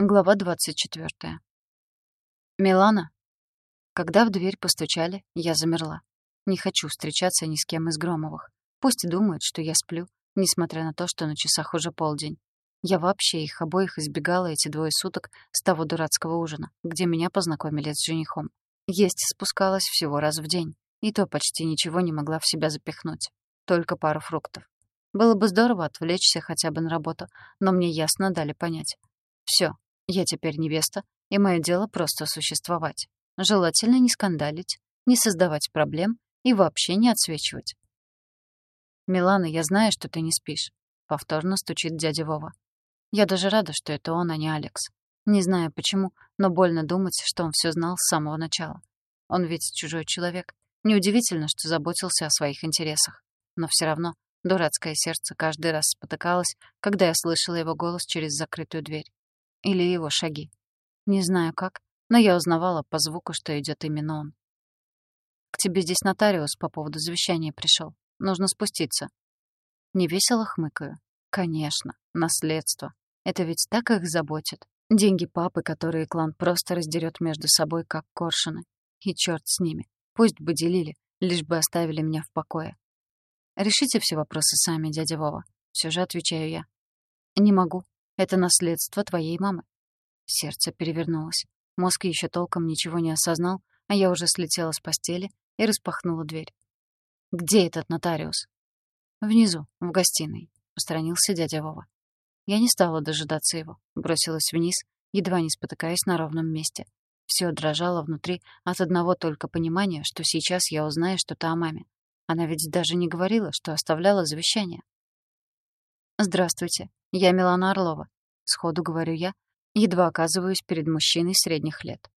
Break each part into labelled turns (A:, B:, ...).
A: Глава 24. Милана. Когда в дверь постучали, я замерла. Не хочу встречаться ни с кем из Громовых. Пусть думают, что я сплю, несмотря на то, что на часах уже полдень. Я вообще их обоих избегала эти двое суток с того дурацкого ужина, где меня познакомили с женихом. Есть спускалась всего раз в день, и то почти ничего не могла в себя запихнуть. Только пару фруктов. Было бы здорово отвлечься хотя бы на работу, но мне ясно дали понять. Все, я теперь невеста, и мое дело просто существовать. Желательно не скандалить, не создавать проблем и вообще не отсвечивать. «Милана, я знаю, что ты не спишь», — повторно стучит дядя Вова. Я даже рада, что это он, а не Алекс. Не знаю почему, но больно думать, что он все знал с самого начала. Он ведь чужой человек. Неудивительно, что заботился о своих интересах. Но все равно дурацкое сердце каждый раз спотыкалось, когда я слышала его голос через закрытую дверь. Или его шаги. Не знаю как, но я узнавала по звуку, что идет именно он. «К тебе здесь нотариус по поводу завещания пришел. Нужно спуститься». Невесело хмыкаю. «Конечно, наследство. Это ведь так их заботит. Деньги папы, которые клан просто раздерет между собой, как коршуны. И черт с ними. Пусть бы делили, лишь бы оставили меня в покое. Решите все вопросы сами, дядя Вова. Все же отвечаю я. Не могу. Это наследство твоей мамы. Сердце перевернулось. Мозг еще толком ничего не осознал, а я уже слетела с постели и распахнула дверь. «Где этот нотариус?» «Внизу, в гостиной», — посторонился дядя Вова. Я не стала дожидаться его, бросилась вниз, едва не спотыкаясь на ровном месте. Все дрожало внутри от одного только понимания, что сейчас я узнаю что-то о маме. Она ведь даже не говорила, что оставляла завещание. «Здравствуйте, я Милана Орлова», — сходу говорю я, едва оказываюсь перед мужчиной средних лет.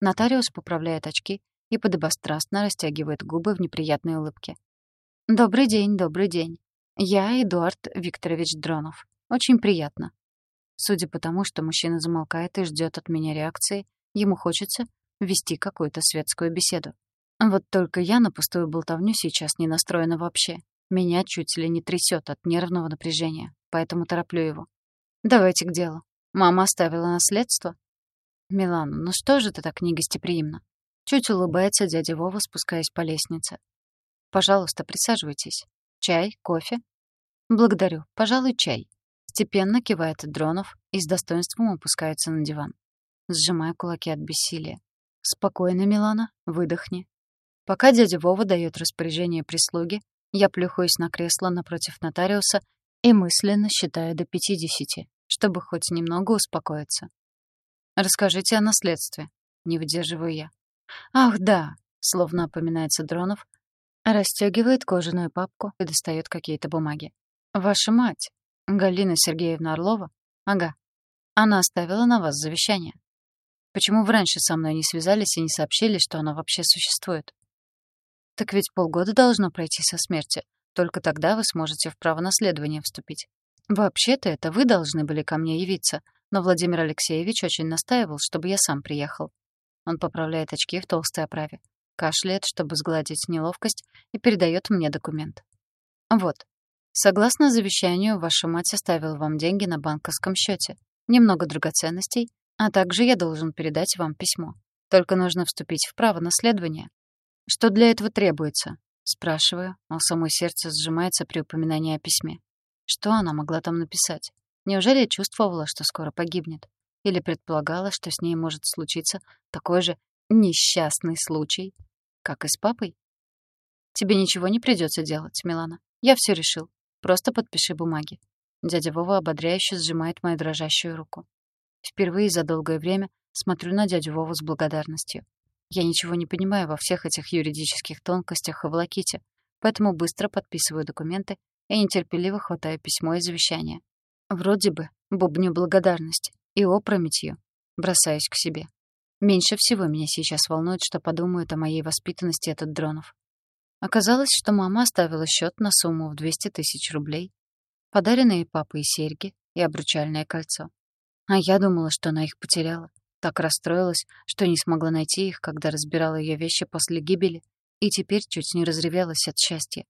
A: Нотариус поправляет очки и подобострастно растягивает губы в неприятной улыбке. «Добрый день, добрый день. Я Эдуард Викторович Дронов. Очень приятно». Судя по тому, что мужчина замолкает и ждет от меня реакции, ему хочется вести какую-то светскую беседу. Вот только я на пустую болтовню сейчас не настроена вообще. Меня чуть ли не трясет от нервного напряжения, поэтому тороплю его. «Давайте к делу. Мама оставила наследство?» «Милана, ну что же ты так негостеприимна?» Чуть улыбается дядя Вова, спускаясь по лестнице. «Пожалуйста, присаживайтесь. Чай, кофе?» «Благодарю. Пожалуй, чай». Степенно кивает Дронов и с достоинством опускается на диван. Сжимая кулаки от бессилия. «Спокойно, Милана, выдохни». Пока дядя Вова дает распоряжение прислуги, я плюхаюсь на кресло напротив нотариуса и мысленно считаю до пятидесяти, чтобы хоть немного успокоиться. «Расскажите о наследстве», — не выдерживаю я. «Ах, да», — словно опоминается Дронов, расстегивает кожаную папку и достает какие-то бумаги. «Ваша мать, Галина Сергеевна Орлова? Ага. Она оставила на вас завещание. Почему вы раньше со мной не связались и не сообщили, что оно вообще существует?» Так ведь полгода должно пройти со смерти. Только тогда вы сможете в право наследования вступить. Вообще-то это вы должны были ко мне явиться, но Владимир Алексеевич очень настаивал, чтобы я сам приехал. Он поправляет очки в толстой оправе, кашляет, чтобы сгладить неловкость, и передает мне документ. Вот. Согласно завещанию, ваша мать оставила вам деньги на банковском счете, немного драгоценностей, а также я должен передать вам письмо. Только нужно вступить в право наследования. Что для этого требуется? Спрашиваю, а самое сердце сжимается при упоминании о письме. Что она могла там написать? Неужели чувствовала, что скоро погибнет? Или предполагала, что с ней может случиться такой же несчастный случай, как и с папой? Тебе ничего не придется делать, Милана. Я все решил. Просто подпиши бумаги. Дядя Вова ободряюще сжимает мою дрожащую руку. Впервые за долгое время смотрю на дядю Вову с благодарностью. Я ничего не понимаю во всех этих юридических тонкостях и волоките, поэтому быстро подписываю документы и нетерпеливо хватаю письмо и завещание. Вроде бы бубню благодарность и опрометью бросаюсь к себе. Меньше всего меня сейчас волнует, что подумают о моей воспитанности этот Дронов. Оказалось, что мама оставила счет на сумму в 200 тысяч рублей, подаренные папой серьги и обручальное кольцо. А я думала, что она их потеряла. Так расстроилась, что не смогла найти их, когда разбирала ее вещи после гибели, и теперь чуть не разревелась от счастья.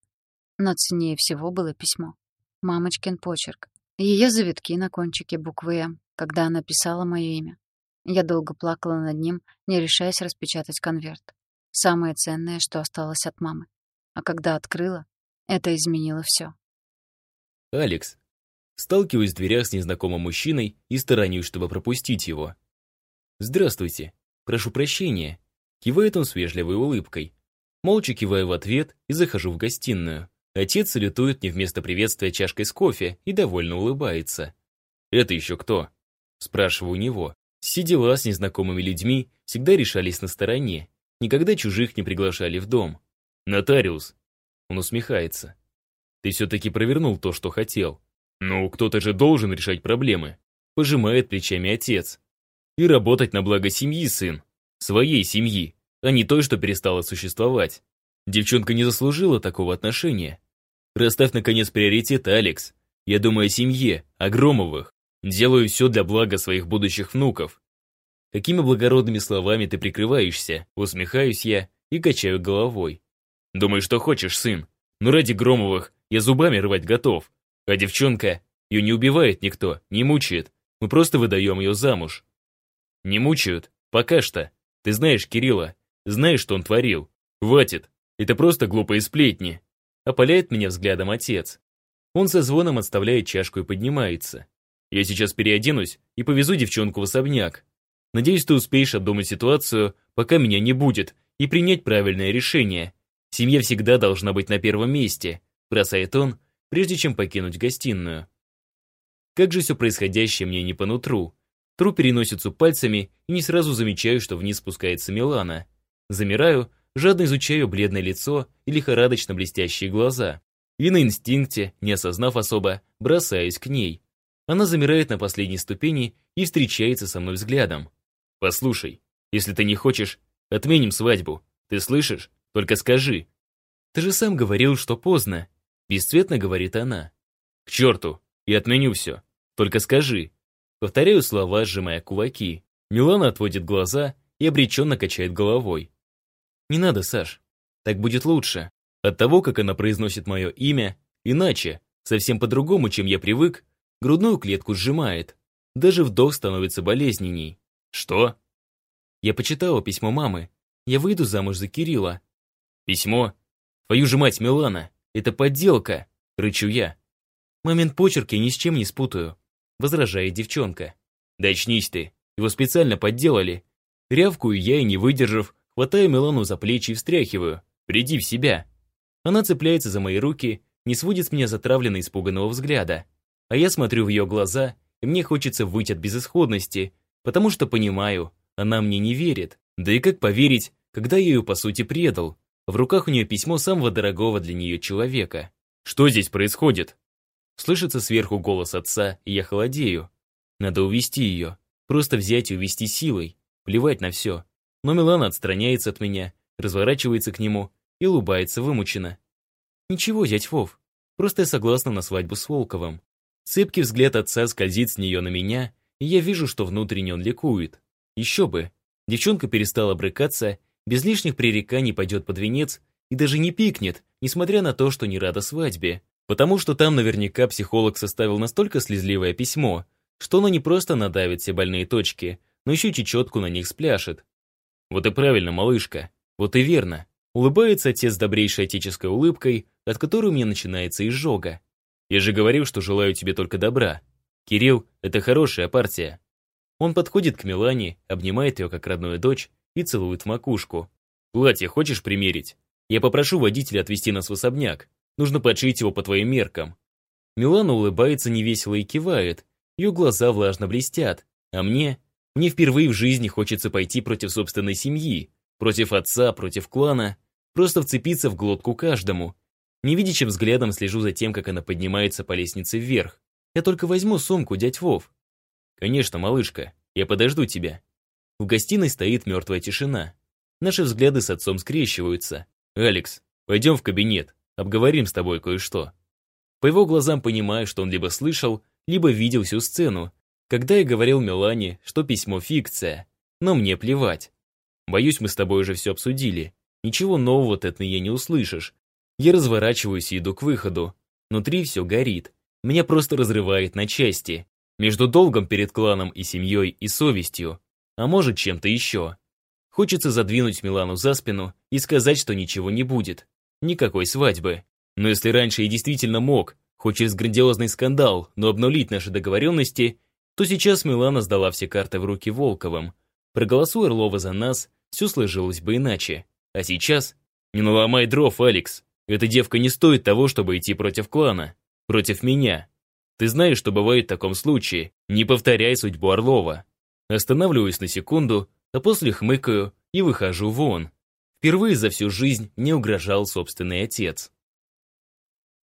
A: Но ценнее всего было письмо. Мамочкин почерк. Ее завитки на кончике буквы «М», когда она писала мое имя. Я долго плакала над ним, не решаясь распечатать конверт. Самое ценное, что осталось от мамы. А когда открыла, это изменило все.
B: Алекс. Сталкиваюсь в дверях с незнакомым мужчиной и сторонюсь, чтобы пропустить его. «Здравствуйте. Прошу прощения». Кивает он с вежливой улыбкой. Молча киваю в ответ и захожу в гостиную. Отец салютует мне вместо приветствия чашкой с кофе и довольно улыбается. «Это еще кто?» Спрашиваю у него. Все дела с незнакомыми людьми всегда решались на стороне. Никогда чужих не приглашали в дом. «Нотариус». Он усмехается. «Ты все-таки провернул то, что хотел. Ну, кто-то же должен решать проблемы». Пожимает плечами отец. «И работать на благо семьи, сын. Своей семьи, а не той, что перестала существовать. Девчонка не заслужила такого отношения. Расставь, наконец, приоритеты, Алекс. Я думаю о семье, о Громовых. Делаю все для блага своих будущих внуков. Какими благородными словами ты прикрываешься? Усмехаюсь я и качаю головой. Думай, что хочешь, сын. Но ради Громовых я зубами рвать готов. А девчонка, ее не убивает никто, не мучает. Мы просто выдаем ее замуж. Не мучают? Пока что. Ты знаешь Кирилла, знаешь, что он творил. Хватит, это просто глупые сплетни. Опаляет меня взглядом отец. Он со звоном отставляет чашку и поднимается. Я сейчас переоденусь и повезу девчонку в особняк. Надеюсь, ты успеешь обдумать ситуацию, пока меня не будет, и принять правильное решение. Семья всегда должна быть на первом месте, бросает он, прежде чем покинуть гостиную. Как же все происходящее мне не по нутру. Тру переносицу пальцами и не сразу замечаю, что вниз спускается Милана. Замираю, жадно изучаю бледное лицо и лихорадочно блестящие глаза. И на инстинкте, не осознав особо, бросаюсь к ней. Она замирает на последней ступени и встречается со мной взглядом. «Послушай, если ты не хочешь, отменим свадьбу. Ты слышишь? Только скажи». «Ты же сам говорил, что поздно», — бесцветно говорит она. «К черту, и отменю все. Только скажи». Повторяю слова, сжимая кулаки. Милана отводит глаза и обреченно качает головой. «Не надо, Саш. Так будет лучше. От того, как она произносит мое имя, иначе, совсем по-другому, чем я привык, Грудную клетку сжимает. Даже вдох становится болезненней. Что? Я почитала письмо мамы. Я выйду замуж за Кирилла. Письмо? Твою же мать, Милана, это подделка, рычу я. Момент почерк я ни с чем не спутаю, возражает девчонка. Да очнись ты, его специально подделали. Рявкую я и, не выдержав, хватаю Милану за плечи и встряхиваю. Приди в себя. Она цепляется за мои руки, не сводит с меня затравленно испуганного взгляда. А я смотрю в ее глаза, и мне хочется выйти от безысходности, потому что понимаю, она мне не верит. Да и как поверить, когда я ее по сути предал? В руках у нее письмо самого дорогого для нее человека. Что здесь происходит? Слышится сверху голос отца, и я холодею. Надо увести ее. Просто взять и увести силой. Плевать на все. Но Милана отстраняется от меня, разворачивается к нему и улыбается вымученно. «Ничего, дядь Вов, просто я согласна на свадьбу с Волковым. Цепкий взгляд отца скользит с нее на меня, и я вижу, что внутренне он ликует. Еще бы. Девчонка перестала брыкаться, без лишних пререканий пойдет под венец и даже не пикнет, несмотря на то, что не рада свадьбе. Потому что там наверняка психолог составил настолько слезливое письмо, что оно не просто надавит все больные точки, но еще чечетку на них спляшет. Вот и правильно, малышка. Вот и верно. Улыбается отец добрейшей отеческой улыбкой, от которой у меня начинается изжога. Я же говорил, что желаю тебе только добра. Кирилл — это хорошая партия. Он подходит к Милане, обнимает ее как родную дочь и целует в макушку. Платье хочешь примерить? Я попрошу водителя отвезти нас в особняк. Нужно подшить его по твоим меркам. Милана улыбается невесело и кивает. Ее глаза влажно блестят. А мне? Мне впервые в жизни хочется пойти против собственной семьи, против отца, против клана, просто вцепиться в глотку каждому, Невидящим взглядом слежу за тем, как она поднимается по лестнице вверх. Я только возьму сумку, дядь Вов. Конечно, малышка, я подожду тебя. В гостиной стоит мертвая тишина. Наши взгляды с отцом скрещиваются. «Алекс, пойдем в кабинет, обговорим с тобой кое-что». По его глазам понимаю, что он либо слышал, либо видел всю сцену, когда я говорил Милане, что письмо фикция, но мне плевать. Боюсь, мы с тобой уже все обсудили. Ничего нового ты от меня не услышишь, я разворачиваюсь и иду к выходу. Внутри все горит. Меня просто разрывает на части. Между долгом перед кланом и семьей и совестью, а может чем-то еще. Хочется задвинуть Милану за спину и сказать, что ничего не будет. Никакой свадьбы. Но если раньше я действительно мог, хоть через грандиозный скандал, но обнулить наши договоренности, то сейчас Милана сдала все карты в руки Волковым. Проголосуй Орлова за нас, все сложилось бы иначе. А сейчас... Не наломай дров, Алекс. Эта девка не стоит того, чтобы идти против клана. Против меня. Ты знаешь, что бывает в таком случае. Не повторяй судьбу Орлова. Останавливаюсь на секунду, а после хмыкаю и выхожу вон. Впервые за всю жизнь мне угрожал собственный отец.